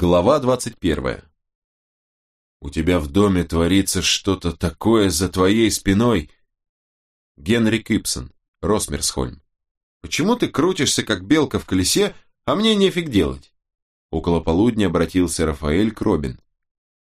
Глава 21. «У тебя в доме творится что-то такое за твоей спиной!» Генри Кипсон, Росмерсхольм. «Почему ты крутишься, как белка в колесе, а мне нефиг делать?» Около полудня обратился Рафаэль к Робин.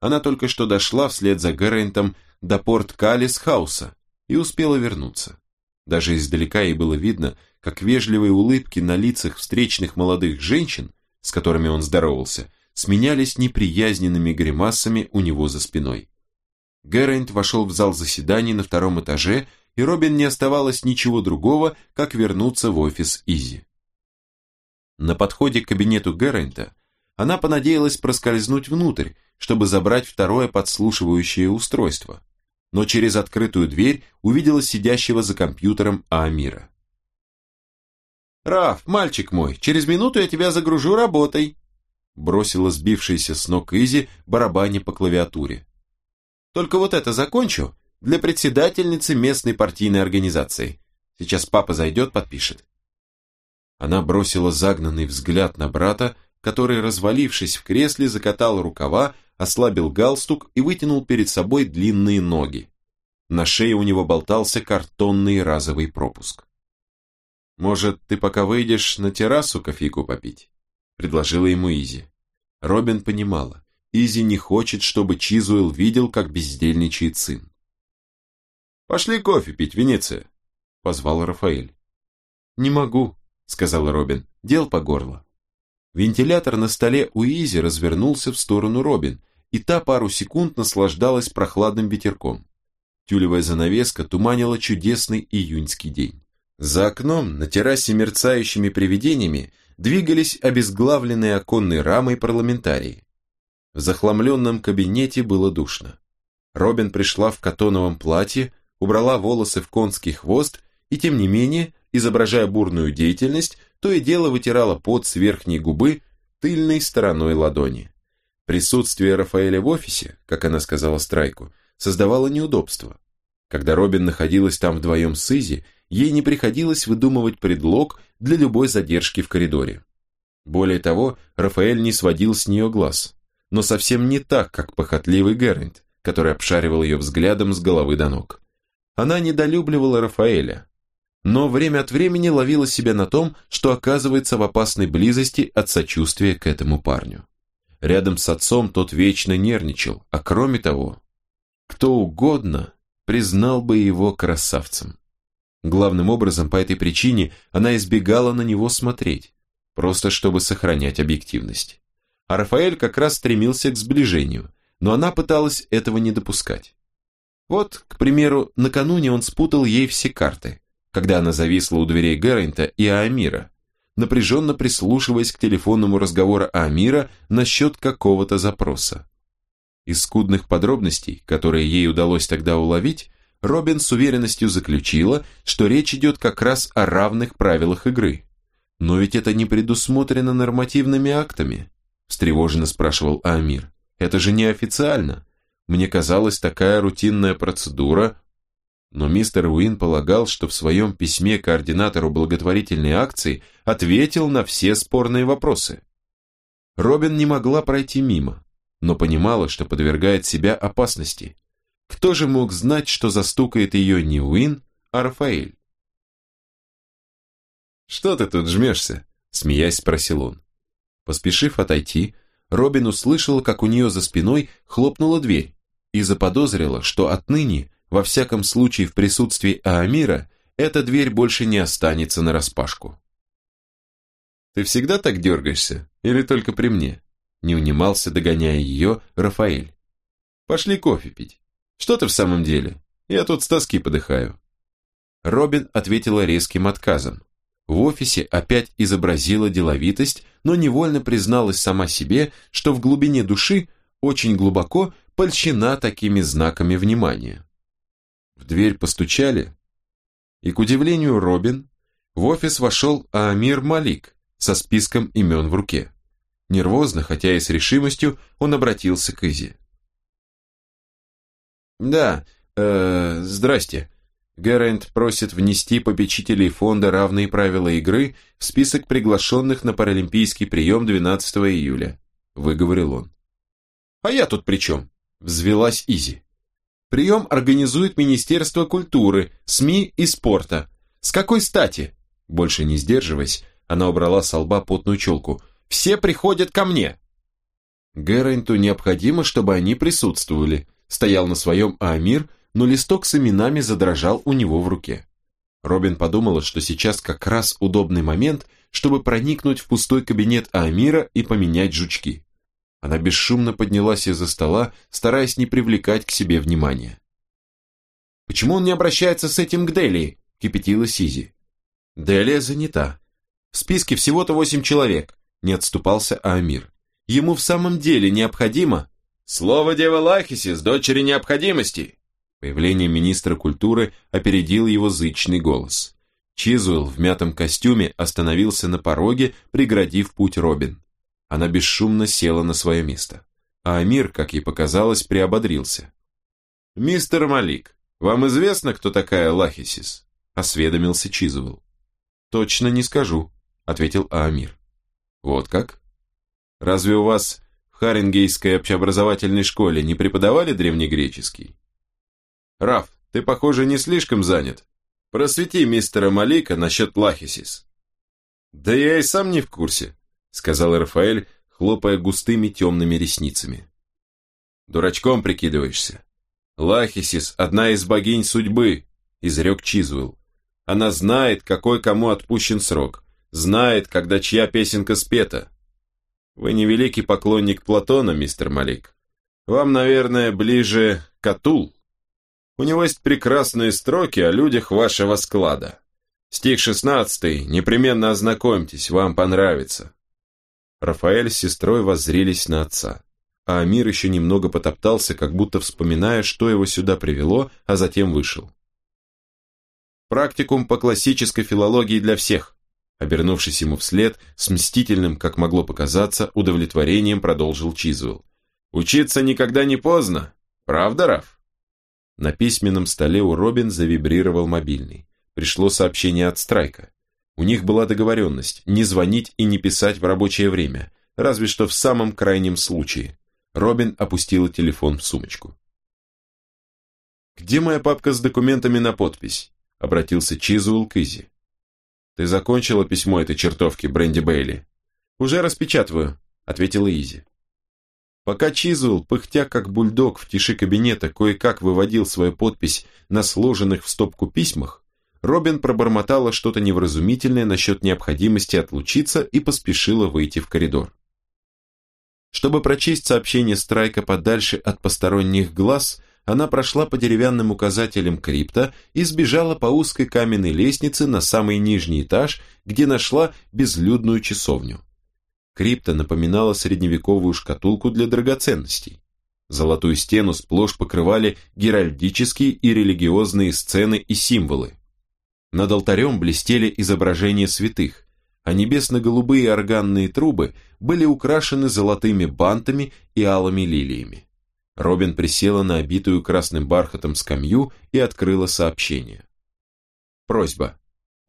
Она только что дошла вслед за Гэррентом до порт Калис Хауса и успела вернуться. Даже издалека ей было видно, как вежливые улыбки на лицах встречных молодых женщин, с которыми он здоровался, сменялись неприязненными гримасами у него за спиной. Гэррент вошел в зал заседаний на втором этаже, и Робин не оставалось ничего другого, как вернуться в офис Изи. На подходе к кабинету Гэррента она понадеялась проскользнуть внутрь, чтобы забрать второе подслушивающее устройство, но через открытую дверь увидела сидящего за компьютером Аамира. «Раф, мальчик мой, через минуту я тебя загружу работой», бросила сбившаяся с ног Изи барабане по клавиатуре. «Только вот это закончу для председательницы местной партийной организации. Сейчас папа зайдет, подпишет». Она бросила загнанный взгляд на брата, который, развалившись в кресле, закатал рукава, ослабил галстук и вытянул перед собой длинные ноги. На шее у него болтался картонный разовый пропуск. «Может, ты пока выйдешь на террасу кофейку попить?» Предложила ему Изи. Робин понимала, Изи не хочет, чтобы Чизуэлл видел, как бездельничает сын. «Пошли кофе пить, Венеция», — позвал Рафаэль. «Не могу», — сказала Робин, — «дел по горло». Вентилятор на столе у Изи развернулся в сторону Робин, и та пару секунд наслаждалась прохладным ветерком. Тюлевая занавеска туманила чудесный июньский день. За окном, на террасе мерцающими привидениями, двигались обезглавленные оконной рамой парламентарии. В захламленном кабинете было душно. Робин пришла в катоновом платье, убрала волосы в конский хвост и, тем не менее, изображая бурную деятельность, то и дело вытирала пот с верхней губы тыльной стороной ладони. Присутствие Рафаэля в офисе, как она сказала Страйку, создавало неудобства. Когда Робин находилась там вдвоем с Изи, ей не приходилось выдумывать предлог для любой задержки в коридоре. Более того, Рафаэль не сводил с нее глаз, но совсем не так, как похотливый Геррент, который обшаривал ее взглядом с головы до ног. Она недолюбливала Рафаэля, но время от времени ловила себя на том, что оказывается в опасной близости от сочувствия к этому парню. Рядом с отцом тот вечно нервничал, а кроме того, кто угодно признал бы его красавцем. Главным образом по этой причине она избегала на него смотреть, просто чтобы сохранять объективность. А Рафаэль как раз стремился к сближению, но она пыталась этого не допускать. Вот, к примеру, накануне он спутал ей все карты, когда она зависла у дверей Гэррента и Аамира, напряженно прислушиваясь к телефонному разговору Аамира насчет какого-то запроса. Из скудных подробностей, которые ей удалось тогда уловить, Робин с уверенностью заключила, что речь идет как раз о равных правилах игры. Но ведь это не предусмотрено нормативными актами, встревоженно спрашивал Амир. Это же неофициально. Мне казалось, такая рутинная процедура... Но мистер Уин полагал, что в своем письме координатору благотворительной акции ответил на все спорные вопросы. Робин не могла пройти мимо, но понимала, что подвергает себя опасности. Кто же мог знать, что застукает ее не Уин, а Рафаэль? «Что ты тут жмешься?» – смеясь спросил он. Поспешив отойти, Робин услышала, как у нее за спиной хлопнула дверь и заподозрила, что отныне, во всяком случае в присутствии Аамира, эта дверь больше не останется нараспашку. «Ты всегда так дергаешься? Или только при мне?» Не унимался, догоняя ее, Рафаэль. «Пошли кофе пить». Что ты в самом деле? Я тут с тоски подыхаю. Робин ответила резким отказом. В офисе опять изобразила деловитость, но невольно призналась сама себе, что в глубине души очень глубоко польщена такими знаками внимания. В дверь постучали, и, к удивлению Робин, в офис вошел Амир Малик со списком имен в руке. Нервозно, хотя и с решимостью, он обратился к Изи. «Да, э, здрасте. Гэррент просит внести попечителей фонда «Равные правила игры» в список приглашенных на паралимпийский прием 12 июля. выговорил он. А я тут при чем? Взвелась Изи. Прием организует Министерство культуры, СМИ и спорта. С какой стати? Больше не сдерживаясь, она убрала с лба потную челку. Все приходят ко мне. Гэрренту необходимо, чтобы они присутствовали. Стоял на своем Аамир, но листок с именами задрожал у него в руке. Робин подумала, что сейчас как раз удобный момент, чтобы проникнуть в пустой кабинет Аамира и поменять жучки. Она бесшумно поднялась из-за стола, стараясь не привлекать к себе внимания. «Почему он не обращается с этим к Делии?» – кипятила Сизи. «Делия занята. В списке всего-то восемь человек», – не отступался Аамир. «Ему в самом деле необходимо...» «Слово Дева Лахисис, дочери необходимости!» Появление министра культуры опередил его зычный голос. Чизуэлл в мятом костюме остановился на пороге, преградив путь Робин. Она бесшумно села на свое место. А Амир, как ей показалось, приободрился. «Мистер Малик, вам известно, кто такая Лахисис?» – осведомился Чизуэлл. «Точно не скажу», – ответил Аамир. «Вот как? Разве у вас Харингейской общеобразовательной школе не преподавали древнегреческий?» «Раф, ты, похоже, не слишком занят. Просвети мистера Малика насчет Лахисис». «Да я и сам не в курсе», — сказал Рафаэль, хлопая густыми темными ресницами. «Дурачком прикидываешься. Лахисис — одна из богинь судьбы», — изрек Чизвелл. «Она знает, какой кому отпущен срок, знает, когда чья песенка спета. Вы не великий поклонник Платона, мистер Малик. Вам, наверное, ближе Катул». У него есть прекрасные строки о людях вашего склада. Стих шестнадцатый, непременно ознакомьтесь, вам понравится. Рафаэль с сестрой воззрелись на отца, а Амир еще немного потоптался, как будто вспоминая, что его сюда привело, а затем вышел. Практикум по классической филологии для всех. Обернувшись ему вслед, с мстительным, как могло показаться, удовлетворением продолжил Чизвелл. «Учиться никогда не поздно, правда, Раф?» На письменном столе у Робин завибрировал мобильный. Пришло сообщение от Страйка. У них была договоренность не звонить и не писать в рабочее время, разве что в самом крайнем случае. Робин опустила телефон в сумочку. «Где моя папка с документами на подпись?» — обратился Чизуэлл к Изи. «Ты закончила письмо этой чертовки, Бренди Бейли?» «Уже распечатываю», — ответила Изи. Пока Чизуэлл, пыхтя как бульдог в тиши кабинета, кое-как выводил свою подпись на сложенных в стопку письмах, Робин пробормотала что-то невразумительное насчет необходимости отлучиться и поспешила выйти в коридор. Чтобы прочесть сообщение Страйка подальше от посторонних глаз, она прошла по деревянным указателям крипта и сбежала по узкой каменной лестнице на самый нижний этаж, где нашла безлюдную часовню. Крипта напоминала средневековую шкатулку для драгоценностей. Золотую стену сплошь покрывали геральдические и религиозные сцены и символы. Над алтарем блестели изображения святых, а небесно-голубые органные трубы были украшены золотыми бантами и алыми лилиями. Робин присела на обитую красным бархатом скамью и открыла сообщение. Просьба.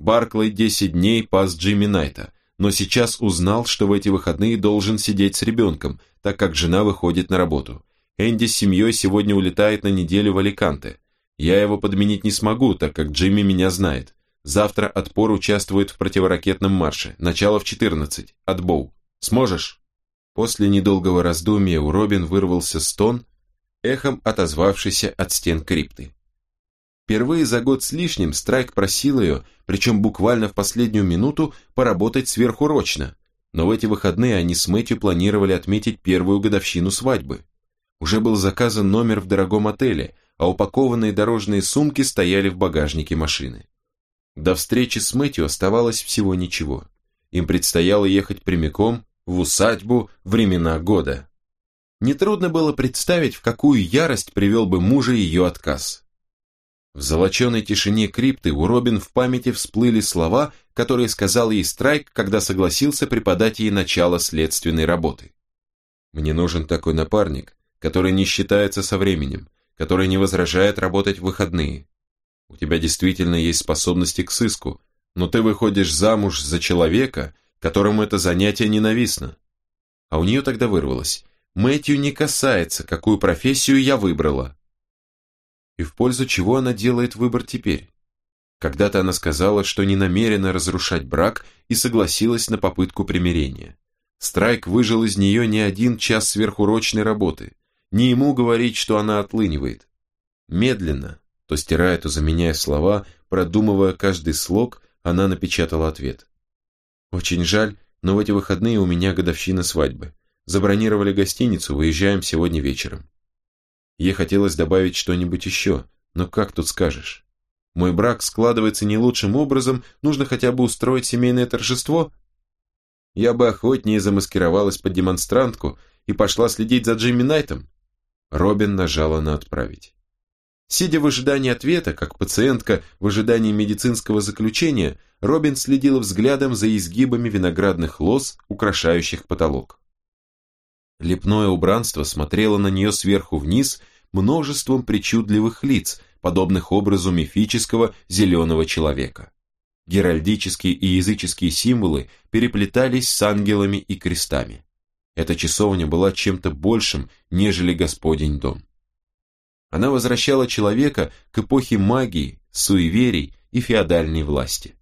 Барклey 10 дней пас Джимми Найта – но сейчас узнал, что в эти выходные должен сидеть с ребенком, так как жена выходит на работу. Энди с семьей сегодня улетает на неделю в Аликанте. Я его подменить не смогу, так как Джимми меня знает. Завтра отпор участвует в противоракетном марше. Начало в 14. Отбоу. Сможешь? После недолгого раздумья у Робин вырвался стон, эхом отозвавшийся от стен крипты. Впервые за год с лишним Страйк просил ее, причем буквально в последнюю минуту, поработать сверхурочно. Но в эти выходные они с Мэтью планировали отметить первую годовщину свадьбы. Уже был заказан номер в дорогом отеле, а упакованные дорожные сумки стояли в багажнике машины. До встречи с Мэтью оставалось всего ничего. Им предстояло ехать прямиком в усадьбу времена года. Нетрудно было представить, в какую ярость привел бы мужа ее отказ. В золоченой тишине крипты у Робин в памяти всплыли слова, которые сказал ей Страйк, когда согласился преподать ей начало следственной работы. «Мне нужен такой напарник, который не считается со временем, который не возражает работать в выходные. У тебя действительно есть способности к сыску, но ты выходишь замуж за человека, которому это занятие ненавистно. А у нее тогда вырвалось. Мэтью не касается, какую профессию я выбрала. И в пользу чего она делает выбор теперь? Когда-то она сказала, что не намерена разрушать брак и согласилась на попытку примирения. Страйк выжил из нее не один час сверхурочной работы. Не ему говорить, что она отлынивает. Медленно, то стирая, то заменяя слова, продумывая каждый слог, она напечатала ответ. «Очень жаль, но в эти выходные у меня годовщина свадьбы. Забронировали гостиницу, выезжаем сегодня вечером». Ей хотелось добавить что-нибудь еще, но как тут скажешь? Мой брак складывается не лучшим образом, нужно хотя бы устроить семейное торжество? Я бы охотнее замаскировалась под демонстрантку и пошла следить за Джимми Найтом. Робин нажала на «Отправить». Сидя в ожидании ответа, как пациентка в ожидании медицинского заключения, Робин следила взглядом за изгибами виноградных лоз, украшающих потолок. Лепное убранство смотрело на нее сверху вниз множеством причудливых лиц, подобных образу мифического зеленого человека. Геральдические и языческие символы переплетались с ангелами и крестами. Эта часовня была чем-то большим, нежели Господень дом. Она возвращала человека к эпохе магии, суеверий и феодальной власти.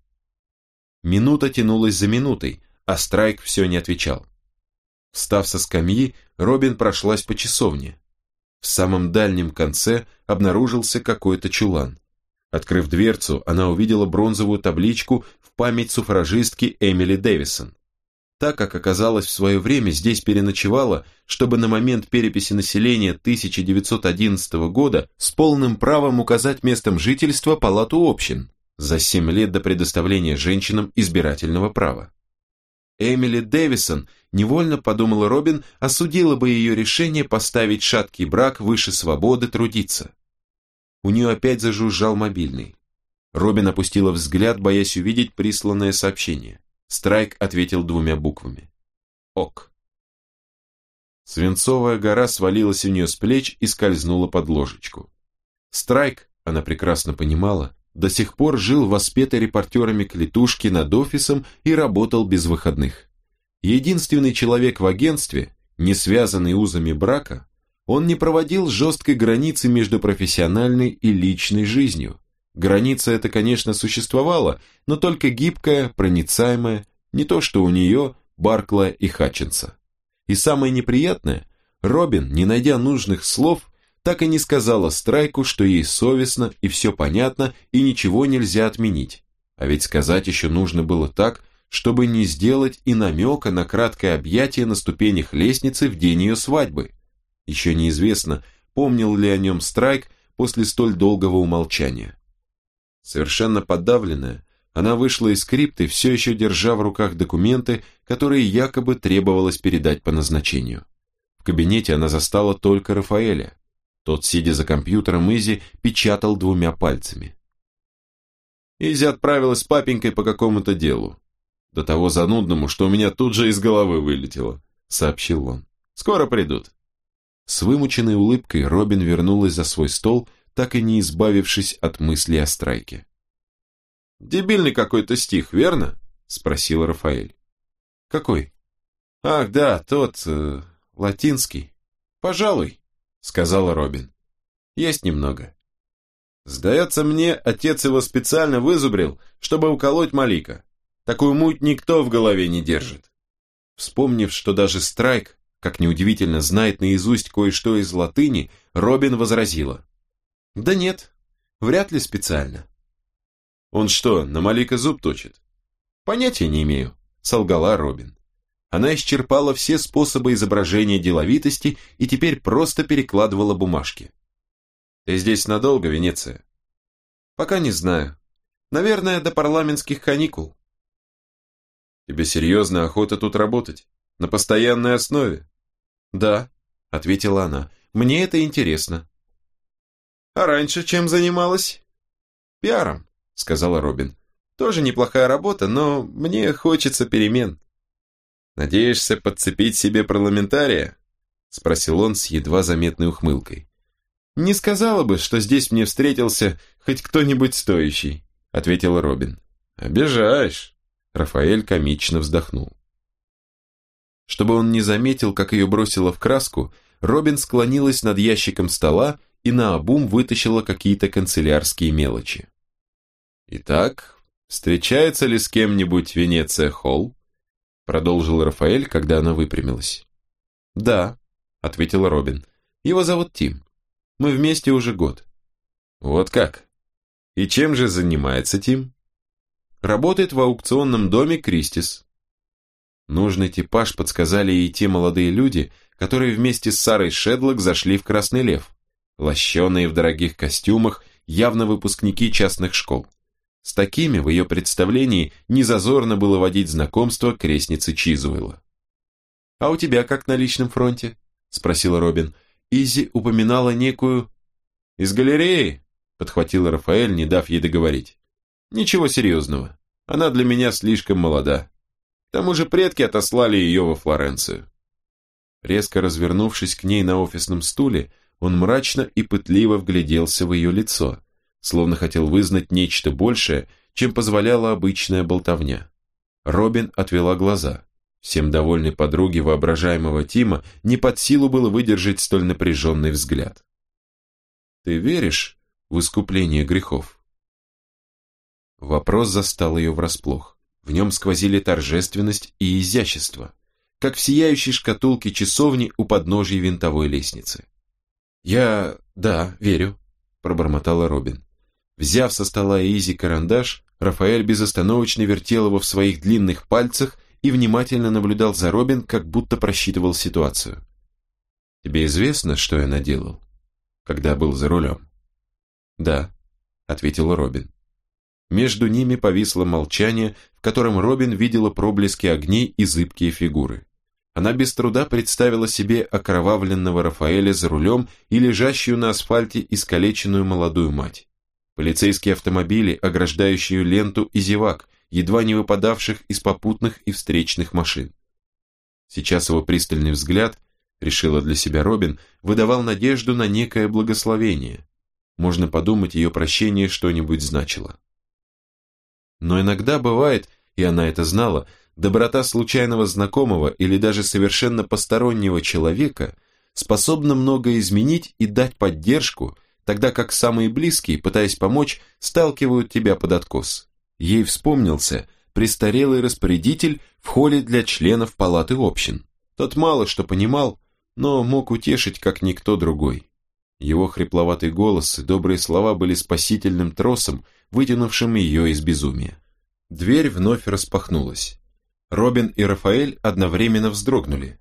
Минута тянулась за минутой, а Страйк все не отвечал. Встав со скамьи, Робин прошлась по часовне. В самом дальнем конце обнаружился какой-то чулан. Открыв дверцу, она увидела бронзовую табличку в память суфражистки Эмили Дэвисон так как оказалось в свое время здесь переночевала, чтобы на момент переписи населения 1911 года с полным правом указать местом жительства палату общин за 7 лет до предоставления женщинам избирательного права. Эмили Дэвисон, невольно подумала Робин, осудила бы ее решение поставить шаткий брак выше свободы трудиться. У нее опять зажужжал мобильный. Робин опустила взгляд, боясь увидеть присланное сообщение. Страйк ответил двумя буквами. Ок. Свинцовая гора свалилась у нее с плеч и скользнула под ложечку. Страйк, она прекрасно понимала, до сих пор жил воспетой репортерами клетушки над офисом и работал без выходных. Единственный человек в агентстве, не связанный узами брака, он не проводил жесткой границы между профессиональной и личной жизнью, Граница эта, конечно, существовала, но только гибкая, проницаемая, не то что у нее, Баркла и Хатчинса. И самое неприятное, Робин, не найдя нужных слов, так и не сказала Страйку, что ей совестно и все понятно, и ничего нельзя отменить. А ведь сказать еще нужно было так, чтобы не сделать и намека на краткое объятие на ступенях лестницы в день ее свадьбы. Еще неизвестно, помнил ли о нем Страйк после столь долгого умолчания. Совершенно подавленная, она вышла из крипты, все еще держа в руках документы, которые якобы требовалось передать по назначению. В кабинете она застала только Рафаэля. Тот, сидя за компьютером Изи, печатал двумя пальцами. Изи отправилась с папенькой по какому-то делу. До того занудному, что у меня тут же из головы вылетело, сообщил он. Скоро придут. С вымученной улыбкой Робин вернулась за свой стол так и не избавившись от мысли о страйке. «Дебильный какой-то стих, верно?» – спросил Рафаэль. «Какой?» «Ах, да, тот, э, латинский. Пожалуй», – сказала Робин. «Есть немного». «Сдается мне, отец его специально вызубрил, чтобы уколоть Малика. Такую муть никто в голове не держит». Вспомнив, что даже Страйк, как неудивительно, знает наизусть кое-что из латыни, Робин возразила. Да нет, вряд ли специально. Он что, на Малика зуб точит? Понятия не имею, солгала Робин. Она исчерпала все способы изображения деловитости и теперь просто перекладывала бумажки. Ты здесь надолго, Венеция? Пока не знаю. Наверное, до парламентских каникул. Тебе серьезно охота тут работать? На постоянной основе? Да, ответила она. Мне это интересно. А раньше чем занималась? Пиаром, сказала Робин. Тоже неплохая работа, но мне хочется перемен. Надеешься подцепить себе парламентария? Спросил он с едва заметной ухмылкой. Не сказала бы, что здесь мне встретился хоть кто-нибудь стоящий, ответила Робин. Обижаешь. Рафаэль комично вздохнул. Чтобы он не заметил, как ее бросило в краску, Робин склонилась над ящиком стола и наобум вытащила какие-то канцелярские мелочи. «Итак, встречается ли с кем-нибудь Венеция Холл?» Продолжил Рафаэль, когда она выпрямилась. «Да», — ответила Робин. «Его зовут Тим. Мы вместе уже год». «Вот как? И чем же занимается Тим?» «Работает в аукционном доме Кристис». Нужный типаж подсказали и те молодые люди, которые вместе с Сарой Шедлок зашли в Красный Лев, лощеные в дорогих костюмах, явно выпускники частных школ. С такими в ее представлении незазорно было водить знакомство крестницы Чизуэлла. «А у тебя как на личном фронте?» – спросила Робин. Изи упоминала некую... «Из галереи?» – подхватила Рафаэль, не дав ей договорить. «Ничего серьезного. Она для меня слишком молода. К тому же предки отослали ее во Флоренцию». Резко развернувшись к ней на офисном стуле, он мрачно и пытливо вгляделся в ее лицо – словно хотел вызнать нечто большее, чем позволяла обычная болтовня. Робин отвела глаза. Всем довольной подруге воображаемого Тима не под силу было выдержать столь напряженный взгляд. «Ты веришь в искупление грехов?» Вопрос застал ее врасплох. В нем сквозили торжественность и изящество, как в сияющей шкатулке часовни у подножия винтовой лестницы. «Я... да, верю», — пробормотала Робин. Взяв со стола Изи карандаш, Рафаэль безостановочно вертел его в своих длинных пальцах и внимательно наблюдал за Робин, как будто просчитывал ситуацию. «Тебе известно, что я наделал, когда был за рулем?» «Да», — ответила Робин. Между ними повисло молчание, в котором Робин видела проблески огней и зыбкие фигуры. Она без труда представила себе окровавленного Рафаэля за рулем и лежащую на асфальте искалеченную молодую мать полицейские автомобили, ограждающие ленту и зевак, едва не выпадавших из попутных и встречных машин. Сейчас его пристальный взгляд, решила для себя Робин, выдавал надежду на некое благословение. Можно подумать, ее прощение что-нибудь значило. Но иногда бывает, и она это знала, доброта случайного знакомого или даже совершенно постороннего человека способна многое изменить и дать поддержку, тогда как самые близкие, пытаясь помочь, сталкивают тебя под откос. Ей вспомнился престарелый распорядитель в холле для членов палаты общин. Тот мало что понимал, но мог утешить, как никто другой. Его хрипловатый голос и добрые слова были спасительным тросом, вытянувшим ее из безумия. Дверь вновь распахнулась. Робин и Рафаэль одновременно вздрогнули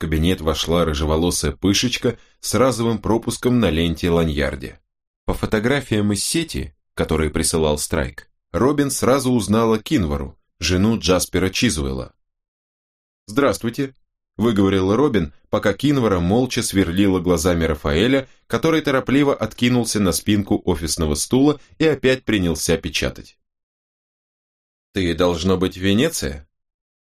кабинет вошла рыжеволосая пышечка с разовым пропуском на ленте ланьярде. По фотографиям из сети, которые присылал Страйк, Робин сразу узнала Кинвару, жену Джаспера Чизвелла. «Здравствуйте», – выговорила Робин, пока Кинвара молча сверлила глазами Рафаэля, который торопливо откинулся на спинку офисного стула и опять принялся печатать. «Ты, должно быть, Венеция?»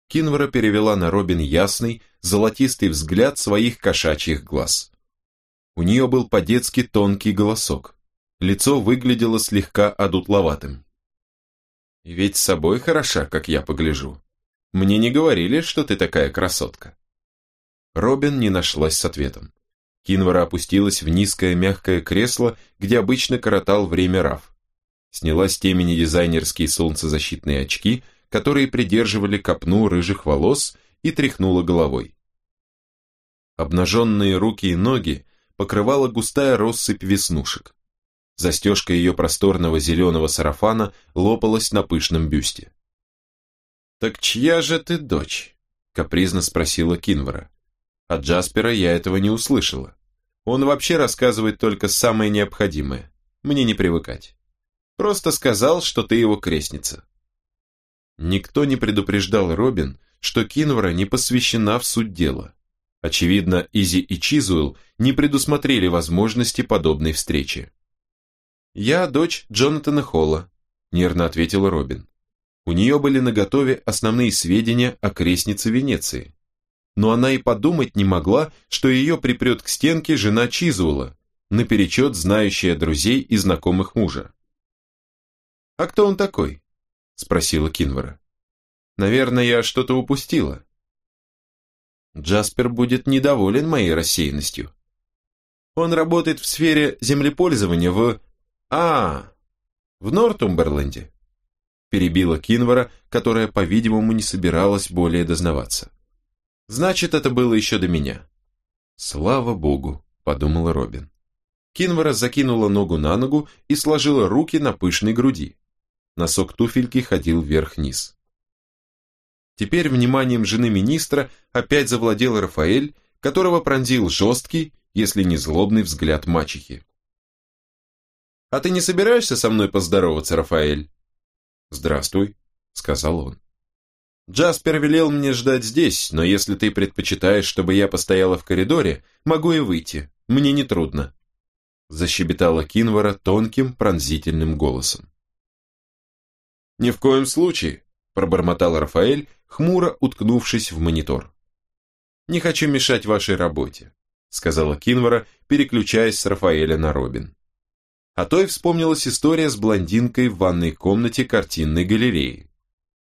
Кинвара перевела на Робин ясный, золотистый взгляд своих кошачьих глаз. У нее был по-детски тонкий голосок. Лицо выглядело слегка одутловатым. «Ведь с собой хороша, как я погляжу. Мне не говорили, что ты такая красотка». Робин не нашлась с ответом. Кинвара опустилась в низкое мягкое кресло, где обычно коротал время Раф. Сняла с темени дизайнерские солнцезащитные очки, которые придерживали копну рыжих волос, и тряхнула головой. Обнаженные руки и ноги покрывала густая россыпь веснушек. Застежка ее просторного зеленого сарафана лопалась на пышном бюсте. «Так чья же ты дочь?» — капризно спросила Кинвара. От Джаспера я этого не услышала. Он вообще рассказывает только самое необходимое. Мне не привыкать. Просто сказал, что ты его крестница. Никто не предупреждал Робин, что Кинвара не посвящена в суть дела. Очевидно, Изи и Чизуэлл не предусмотрели возможности подобной встречи. «Я дочь Джонатана Холла», – нервно ответила Робин. У нее были наготове основные сведения о крестнице Венеции. Но она и подумать не могла, что ее припрет к стенке жена Чизуэлла, наперечет знающая друзей и знакомых мужа. «А кто он такой?» – спросила Кинвара. «Наверное, я что-то упустила». Джаспер будет недоволен моей рассеянностью. Он работает в сфере землепользования в... А, в Нортумберленде. Перебила Кинвара, которая, по-видимому, не собиралась более дознаваться. Значит, это было еще до меня. Слава богу, подумала Робин. Кинвара закинула ногу на ногу и сложила руки на пышной груди. Носок туфельки ходил вверх-вниз. Теперь вниманием жены министра опять завладел Рафаэль, которого пронзил жесткий, если не злобный взгляд мачехи. «А ты не собираешься со мной поздороваться, Рафаэль?» «Здравствуй», — сказал он. «Джаспер велел мне ждать здесь, но если ты предпочитаешь, чтобы я постояла в коридоре, могу и выйти, мне не трудно», — защебетала Кинвара тонким пронзительным голосом. «Ни в коем случае», — пробормотал Рафаэль, хмуро уткнувшись в монитор. «Не хочу мешать вашей работе», — сказала Кинвара, переключаясь с Рафаэля на Робин. А то и вспомнилась история с блондинкой в ванной комнате картинной галереи.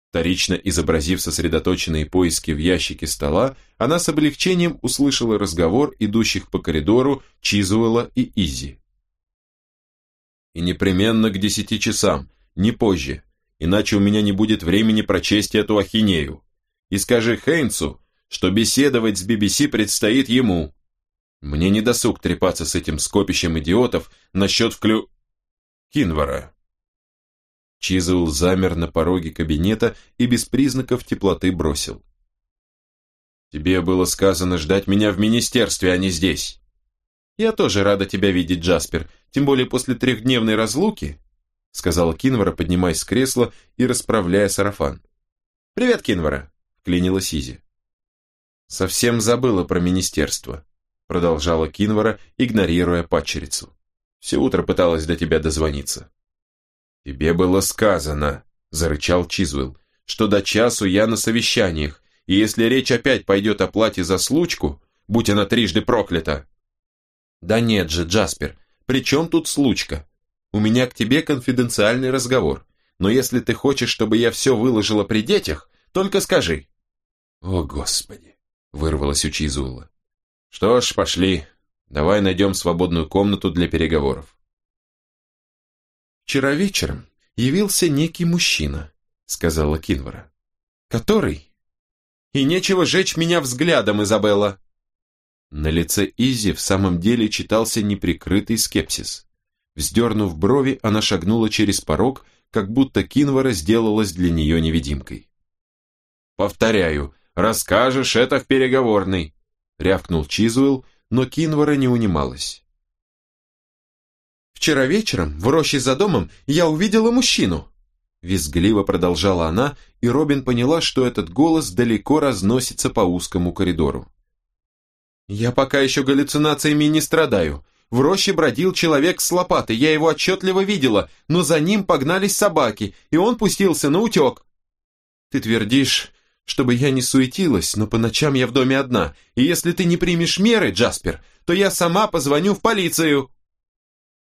Вторично изобразив сосредоточенные поиски в ящике стола, она с облегчением услышала разговор идущих по коридору Чизуэлла и Изи. «И непременно к десяти часам, не позже, иначе у меня не будет времени прочесть эту ахинею. И скажи Хейнсу, что беседовать с BBC предстоит ему. Мне не досуг трепаться с этим скопищем идиотов насчет вклю... Кинвара. Чизл замер на пороге кабинета и без признаков теплоты бросил. «Тебе было сказано ждать меня в министерстве, а не здесь». «Я тоже рада тебя видеть, Джаспер, тем более после трехдневной разлуки сказала Кинвара, поднимаясь с кресла и расправляя сарафан. «Привет, Кинвара!» – вклинилась Изи. «Совсем забыла про министерство», – продолжала Кинвара, игнорируя падчерицу. «Все утро пыталась до тебя дозвониться». «Тебе было сказано», – зарычал Чизвелл, «что до часу я на совещаниях, и если речь опять пойдет о плате за случку, будь она трижды проклята». «Да нет же, Джаспер, при чем тут случка?» У меня к тебе конфиденциальный разговор, но если ты хочешь, чтобы я все выложила при детях, только скажи». «О, Господи!» — вырвалось у Чизула. «Что ж, пошли. Давай найдем свободную комнату для переговоров». «Вчера вечером явился некий мужчина», — сказала Кинвара. «Который?» «И нечего жечь меня взглядом, Изабелла!» На лице Изи в самом деле читался неприкрытый скепсис. Вздернув брови, она шагнула через порог, как будто Кинвара сделалась для нее невидимкой. «Повторяю, расскажешь это в переговорной», — рявкнул Чизуэлл, но Кинвара не унималась. «Вчера вечером в роще за домом я увидела мужчину», Визгливо продолжала она, и Робин поняла, что этот голос далеко разносится по узкому коридору. «Я пока еще галлюцинациями не страдаю. В роще бродил человек с лопатой, я его отчетливо видела, но за ним погнались собаки, и он пустился на утек. Ты твердишь, чтобы я не суетилась, но по ночам я в доме одна, и если ты не примешь меры, Джаспер, то я сама позвоню в полицию.